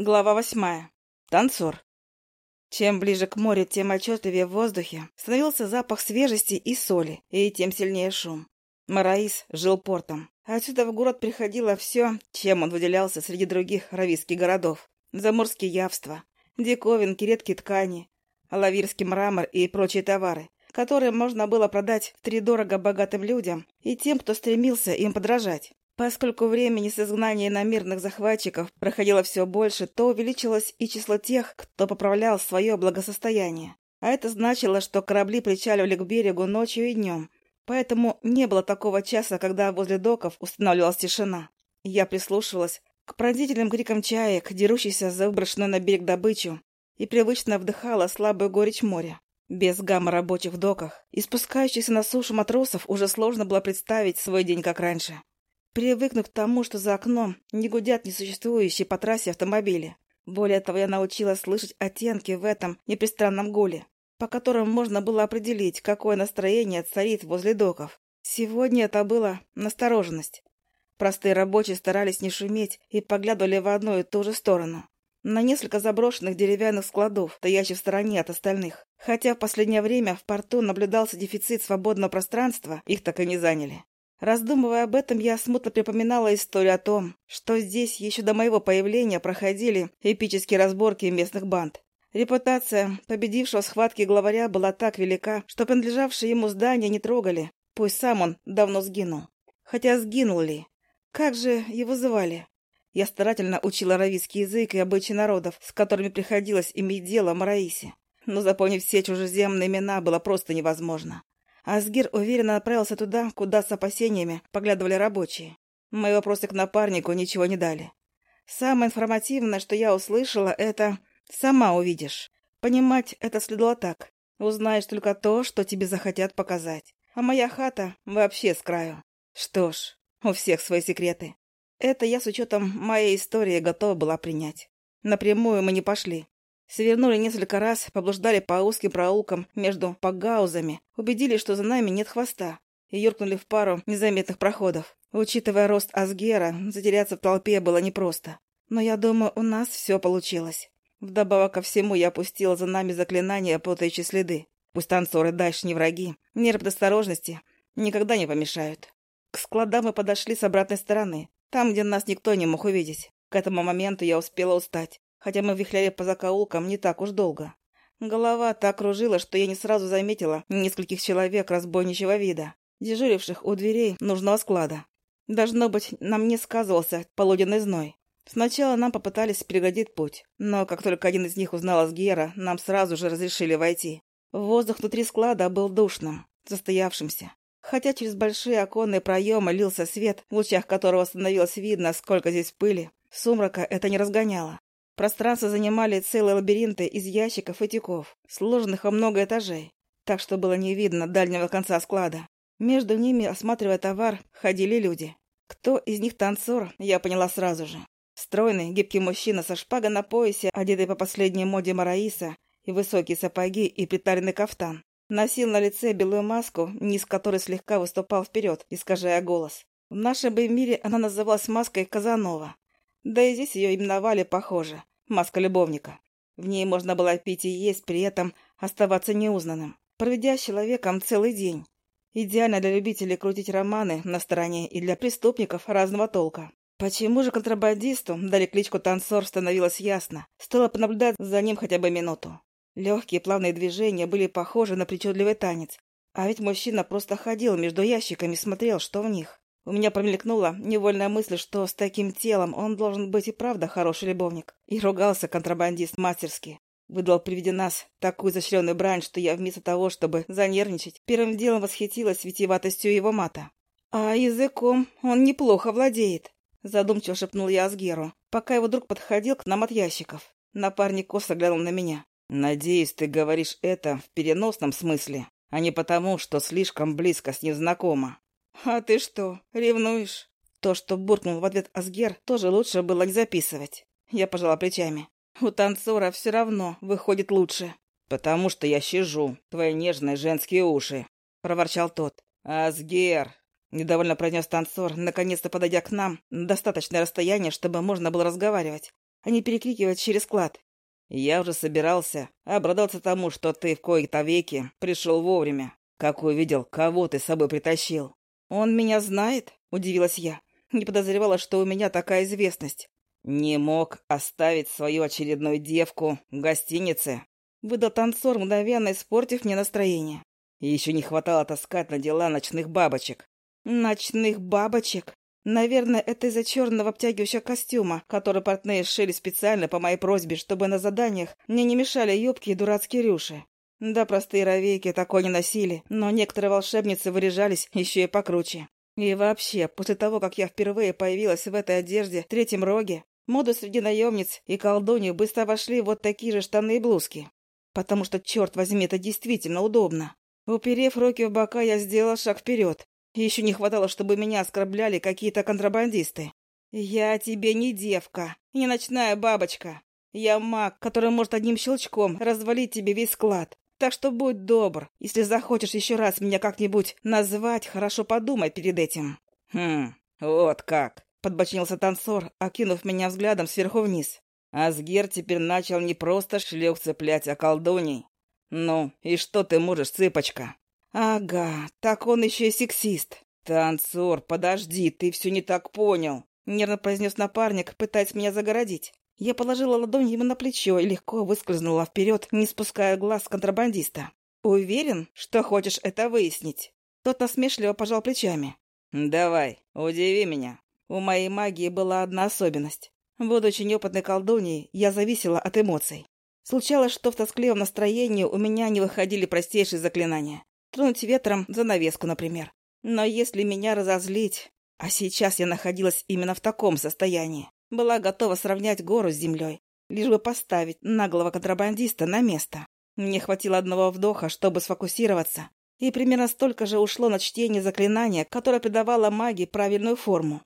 Глава восьмая. Танцор. Чем ближе к морю, тем отчетливее в воздухе становился запах свежести и соли, и тем сильнее шум. Мараис жил портом. Отсюда в город приходило все, чем он выделялся среди других равийских городов. Заморские явства, диковинки, редкие ткани, лавирский мрамор и прочие товары, которые можно было продать втридорого богатым людям и тем, кто стремился им подражать. Поскольку времени с изгнания иномирных захватчиков проходило все больше, то увеличилось и число тех, кто поправлял свое благосостояние. А это значило, что корабли причаливали к берегу ночью и днем. Поэтому не было такого часа, когда возле доков устанавливалась тишина. Я прислушивалась к пронзительным крикам чаек, дерущихся за выброшенную на берег добычу, и привычно вдыхала слабую горечь моря. Без гамма рабочих в доках и спускающихся на сушу матросов уже сложно было представить свой день как раньше. Привыкнув к тому, что за окном не гудят несуществующие по трассе автомобили. Более того, я научилась слышать оттенки в этом непристранном гуле, по которым можно было определить, какое настроение царит возле доков. Сегодня это была настороженность. Простые рабочие старались не шуметь и поглядывали в одну и ту же сторону. На несколько заброшенных деревянных складов, стоящих в стороне от остальных. Хотя в последнее время в порту наблюдался дефицит свободного пространства, их так и не заняли. Раздумывая об этом, я смутно припоминала историю о том, что здесь еще до моего появления проходили эпические разборки местных банд. Репутация победившего схватки главаря была так велика, что принадлежавшие ему здания не трогали, пусть сам он давно сгинул. Хотя сгинул ли? Как же его звали? Я старательно учила аравийский язык и обычаи народов, с которыми приходилось иметь дело Мараисе. Но запомнить все чужеземные имена было просто невозможно. Асгир уверенно отправился туда, куда с опасениями поглядывали рабочие. Мои вопросы к напарнику ничего не дали. Самое информативное, что я услышала, это «сама увидишь». Понимать это следовало так. Узнаешь только то, что тебе захотят показать. А моя хата вообще с краю. Что ж, у всех свои секреты. Это я с учетом моей истории готова была принять. Напрямую мы не пошли. Свернули несколько раз, поблуждали по узким проулкам между погаузами, убедились, что за нами нет хвоста, и юркнули в пару незаметных проходов. Учитывая рост Асгера, затеряться в толпе было непросто. Но я думаю, у нас все получилось. Вдобавок ко всему, я опустила за нами заклинания, путающие следы. Пусть танцоры дальше не враги, нерв осторожности никогда не помешают. К складам мы подошли с обратной стороны, там, где нас никто не мог увидеть. К этому моменту я успела устать хотя мы вихляли по закоулкам не так уж долго. Голова так кружила, что я не сразу заметила нескольких человек разбойничьего вида, дежуривших у дверей нужного склада. Должно быть, нам не сказывался полуденный зной. Сначала нам попытались перегодить путь, но как только один из них узнал Асгера, нам сразу же разрешили войти. Воздух внутри склада был душным, застоявшимся. Хотя через большие оконные проемы лился свет, в лучах которого становилось видно, сколько здесь пыли, сумрака это не разгоняло. Пространство занимали целые лабиринты из ящиков и тюков, сложенных во много этажей, так что было не видно дальнего конца склада. Между ними, осматривая товар, ходили люди. Кто из них танцор, я поняла сразу же. Стройный, гибкий мужчина со шпагой на поясе, одетый по последней моде Мараиса, и высокие сапоги и приталенный кафтан. Носил на лице белую маску, низ которой слегка выступал вперед, искажая голос. В нашем бы мире она называлась маской Казанова. Да и здесь ее именовали похоже маска любовника. В ней можно было пить и есть, при этом оставаться неузнанным, проведя с человеком целый день. Идеально для любителей крутить романы на стороне и для преступников разного толка. Почему же контрабандисту дали кличку «танцор» становилось ясно. Стоило понаблюдать за ним хотя бы минуту. Легкие плавные движения были похожи на причудливый танец. А ведь мужчина просто ходил между ящиками и смотрел, что в них. У меня промелькнула невольная мысль, что с таким телом он должен быть и правда хороший любовник. И ругался контрабандист мастерски. Выдал при виде нас такую изощренную брань, что я вместо того, чтобы занервничать, первым делом восхитилась витиеватостью его мата. «А языком он неплохо владеет», — задумчиво шепнул я Асгеру, пока его друг подходил к нам от ящиков. Напарник косо глянул на меня. «Надеюсь, ты говоришь это в переносном смысле, а не потому, что слишком близко с ним знакома». «А ты что, ревнуешь?» То, что буркнул в ответ Асгер, тоже лучше было не записывать. Я пожала плечами. «У танцора все равно выходит лучше». «Потому что я щажу твои нежные женские уши», — проворчал тот. «Асгер!» — недовольно произнес танцор, наконец-то подойдя к нам на достаточное расстояние, чтобы можно было разговаривать. а не перекрикивать через склад. Я уже собирался обрадоваться тому, что ты в кои-то веки пришел вовремя, как увидел, кого ты с собой притащил. Он меня знает? Удивилась я. Не подозревала, что у меня такая известность. Не мог оставить свою очередную девку в гостинице. Выдал танцор, мгновенно испортив мне настроение. Еще не хватало таскать на дела ночных бабочек. Ночных бабочек? Наверное, это из-за черного обтягивающего костюма, который портные сшили специально по моей просьбе, чтобы на заданиях мне не мешали юбки и дурацкие рюши. Да, простые ровейки такое не носили, но некоторые волшебницы выряжались еще и покруче. И вообще, после того, как я впервые появилась в этой одежде в третьем роге, моду среди наемниц и колдуньи быстро вошли вот такие же штаны и блузки. Потому что, черт возьми, это действительно удобно. Уперев руки в бока, я сделала шаг вперед. Еще не хватало, чтобы меня оскорбляли какие-то контрабандисты. Я тебе не девка, не ночная бабочка. Я маг, который может одним щелчком развалить тебе весь склад. Так что будь добр, если захочешь еще раз меня как-нибудь назвать, хорошо подумай перед этим». «Хм, вот как», — подбочинился танцор, окинув меня взглядом сверху вниз. «Асгер теперь начал не просто шлюх цеплять, а колдуней. Ну, и что ты можешь, цыпочка?» «Ага, так он еще и сексист». «Танцор, подожди, ты все не так понял», — нервно произнес напарник, пытаясь меня загородить. Я положила ладонь ему на плечо и легко выскользнула вперед, не спуская глаз контрабандиста. «Уверен, что хочешь это выяснить?» Тот насмешливо пожал плечами. «Давай, удиви меня». У моей магии была одна особенность. Будучи неопытной колдуньей, я зависела от эмоций. Случалось, что в тоскливом настроении у меня не выходили простейшие заклинания. Тронуть ветром занавеску, например. Но если меня разозлить... А сейчас я находилась именно в таком состоянии. Была готова сравнять гору с землей, лишь бы поставить наглого контрабандиста на место. Мне хватило одного вдоха, чтобы сфокусироваться, и примерно столько же ушло на чтение заклинания, которое придавало магии правильную форму.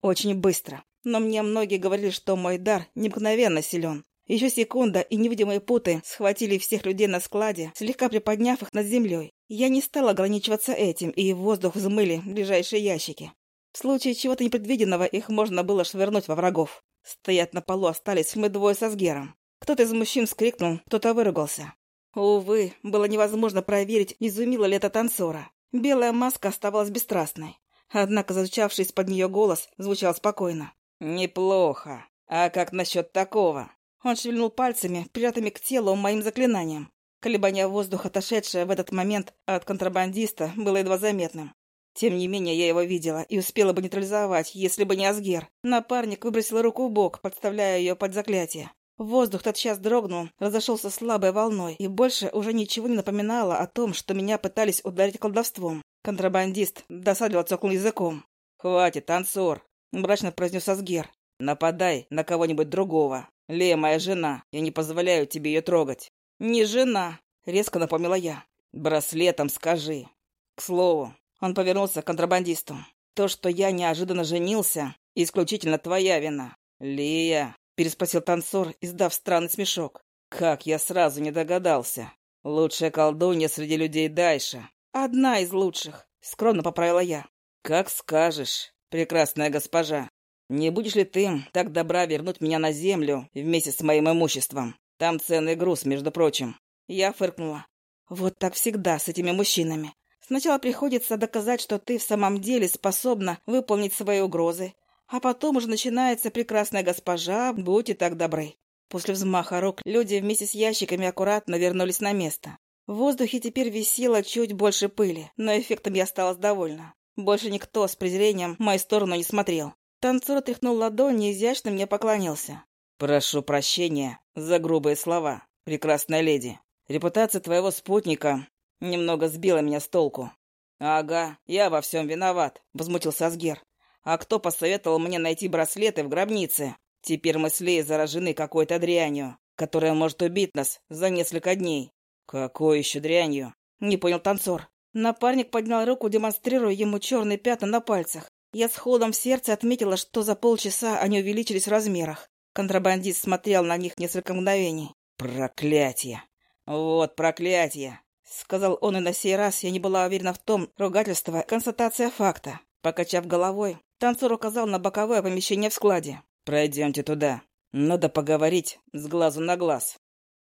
Очень быстро. Но мне многие говорили, что мой дар необыкновенно силен. Еще секунда, и невидимые путы схватили всех людей на складе, слегка приподняв их над землей. Я не стала ограничиваться этим, и в воздух взмыли ближайшие ящики. В случае чего-то непредвиденного их можно было швырнуть во врагов. Стоять на полу остались мы двое со сгером. Кто-то из мужчин вскрикнул, кто-то выругался. Увы, было невозможно проверить, изумила ли это танцора. Белая маска оставалась бесстрастной. Однако звучавший из-под нее голос звучал спокойно. «Неплохо. А как насчет такого?» Он шевельнул пальцами, прижатыми к телу моим заклинанием. Колебание воздуха, отошедшее в этот момент от контрабандиста, было едва заметным. Тем не менее, я его видела и успела бы нейтрализовать, если бы не Асгер. Напарник выбросил руку в бок, подставляя ее под заклятие. Воздух тотчас дрогнул, разошелся слабой волной, и больше уже ничего не напоминало о том, что меня пытались ударить колдовством. Контрабандист досадливо цокнул языком. «Хватит, танцор!» — мрачно произнес Асгер. «Нападай на кого-нибудь другого. Лея моя жена, я не позволяю тебе ее трогать». «Не жена!» — резко напомнила я. «Браслетом скажи. К слову, он повернулся к контрабандисту. «То, что я неожиданно женился, исключительно твоя вина». «Лия?» — переспросил танцор, издав странный смешок. «Как я сразу не догадался. Лучшая колдунья среди людей Дайша». «Одна из лучших», — скромно поправила я. «Как скажешь, прекрасная госпожа. Не будешь ли ты так добра вернуть меня на землю вместе с моим имуществом? Там ценный груз, между прочим». Я фыркнула. «Вот так всегда с этими мужчинами. Сначала приходится доказать, что ты в самом деле способна выполнить свои угрозы, а потом уже начинается прекрасная госпожа, будьте так добры. После взмаха рук люди вместе с ящиками аккуратно вернулись на место. В воздухе теперь висело чуть больше пыли, но эффектом я осталась довольна. Больше никто с презрением в мою сторону не смотрел. Танцор отряхнул ладони и изящно мне поклонился. «Прошу прощения за грубые слова, прекрасная леди. Репутация твоего спутника Немного сбила меня с толку. «Ага, я во всем виноват», — возмутился Асгер. «А кто посоветовал мне найти браслеты в гробнице? Теперь мы с Леей заражены какой-то дрянью, которая может убить нас за несколько дней». «Какой еще дрянью?» — не понял танцор. Напарник поднял руку, демонстрируя ему черные пятна на пальцах. Я с холодом в сердце отметила, что за полчаса они увеличились в размерах. Контрабандист смотрел на них несколько мгновений. «Проклятие! Вот проклятие!» — сказал он, и на сей раз я не была уверена в том, ругательство, констатация факта. Покачав головой, танцор указал на боковое помещение в складе. «Пройдемте туда». Надо поговорить с глазу на глаз.